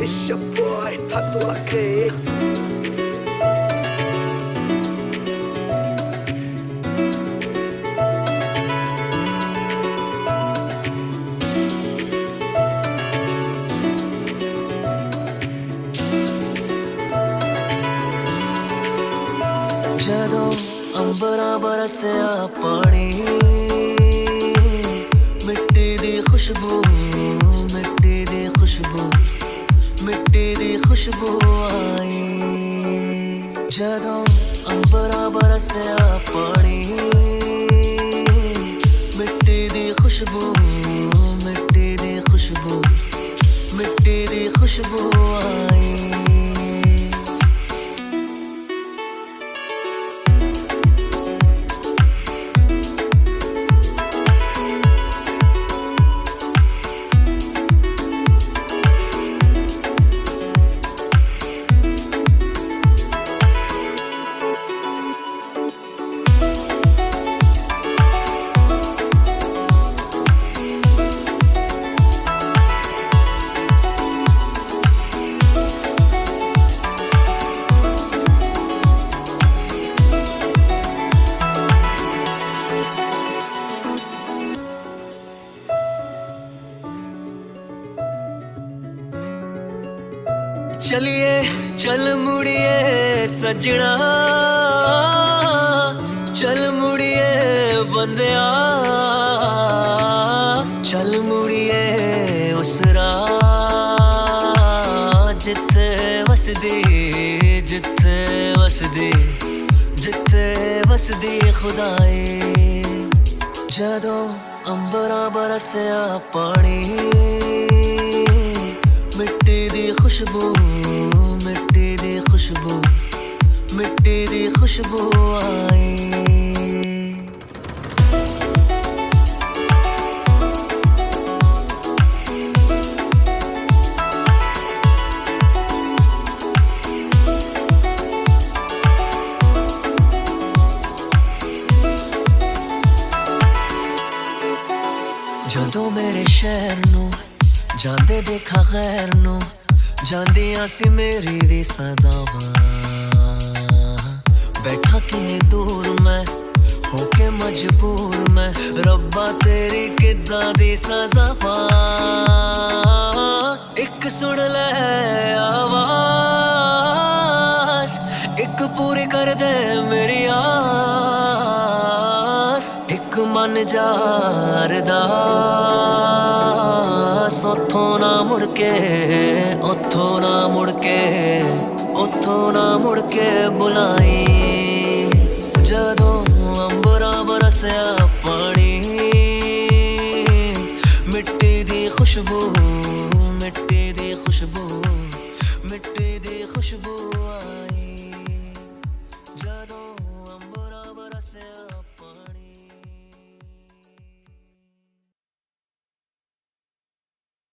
الشبوع تدوكي ਜਦੋਂ ਅੰਬਰਾਂ ਬਰਸਿਆ ਪਾਣੀ ਮਿੱਟੀ ਦੀ ਖੁਸ਼ਬੂ ਮਿੱਟੀ ਦੀ ਖੁਸ਼ਬੂ ਮਿੱਟੀ ਦੀ ਖੁਸ਼ਬੂ ਆਈ। ਜਦੋਂ ਅੰਬਰਾਂ ਬਰਸਿਆ ਪਾਣੀ, ਮਿੱਟੀ ਦੀ ਖੁਸ਼ਬੂ, ਮਿੱਟੀ ਦੀ ਖੁਸ਼ਬੂ, ਮਿੱਟੀ ਦੀ ਖੁਸ਼ਬੂ ਆਈ। ਚਲਿਏ, ਚਲ ਮੁੜੀਏ ਸਜਣਾ। ਚਲ ਮੁੜੀਏ ਬੰਦਿਆ। ਚਲ ਮੁੜੀਏ ਉਸ ਰਾਹ ਜਿੱਥੇ ਵਸਦੀ ਜਿੱਥੇ ਵਸਦੀ ਜਿੱਥੇ ਵਸਦੀ ਖੁਦਾਏ ਜਦੋਂ ਅੰਬਰਾਂ ਬਰਸਿਆ ਪਾਣੀ। ਮਿੱਟੀ ਦੀ ਖੁਸ਼ਬੂ ਮਿੱਟੀ ਦੀ ਖੁਸ਼ਬੂ ਮਿੱਟੀ ਦੀ ਖੁਸ਼ਬੂ ਆਈ ਜਦੋਂ ਮੇਰੇ ਸ਼ਹਿਰ ਨੂੰ ਜਾਂਦੇ ਦੇਖਾਂ ਖੈਰ ਨੂੰ, ਜਾਂਦੀਆਂ ਸੀ ਮੇਰੀ ਵੀ ਸਦਾਵਾ। ਬੈਠਾ ਕਿੰਨੀ ਦੂਰ ਮੈਂ, ਹੋ ਕੇ ਮਜਬੂਰ ਮੈਂ, ਰੱਬਾ ਤੇਰੀ ਕਿੱਦਾਂ ਦੀ ਸਜ਼ਾ ਪਾ ਇੱਕ ਸੁਣ ਲੈ ਆਵਾਜ਼, ਇੱਕ ਪੂਰੀ ਕਰ ਦੇ ਮੇਰੀ ਆਸ, ਇੱਕ ਮਨ ਬਸ ਉੱਥੋਂ ਨਾ ਮੁੜ ਕੇ, ਉੱਥੋਂ ਨਾ ਮੁੜ ਕੇ, ਉੱਥੋਂ ਨਾ ਮੁੜ ਕੇ ਬੁਲਾਈ। ਜਦੋਂ ਅੰਬਰਾਂ ਬਰਸਿਆ ਪਾਣੀ, ਮਿੱਟੀ ਦੀ ਖੁਸ਼ਬੂ, ਮਿੱਟੀ ਦੀ ਖੁਸ਼ਬੂ, ਮਿੱਟੀ ਦੀ ਖੁਸ਼ਬੂ ਆਈ।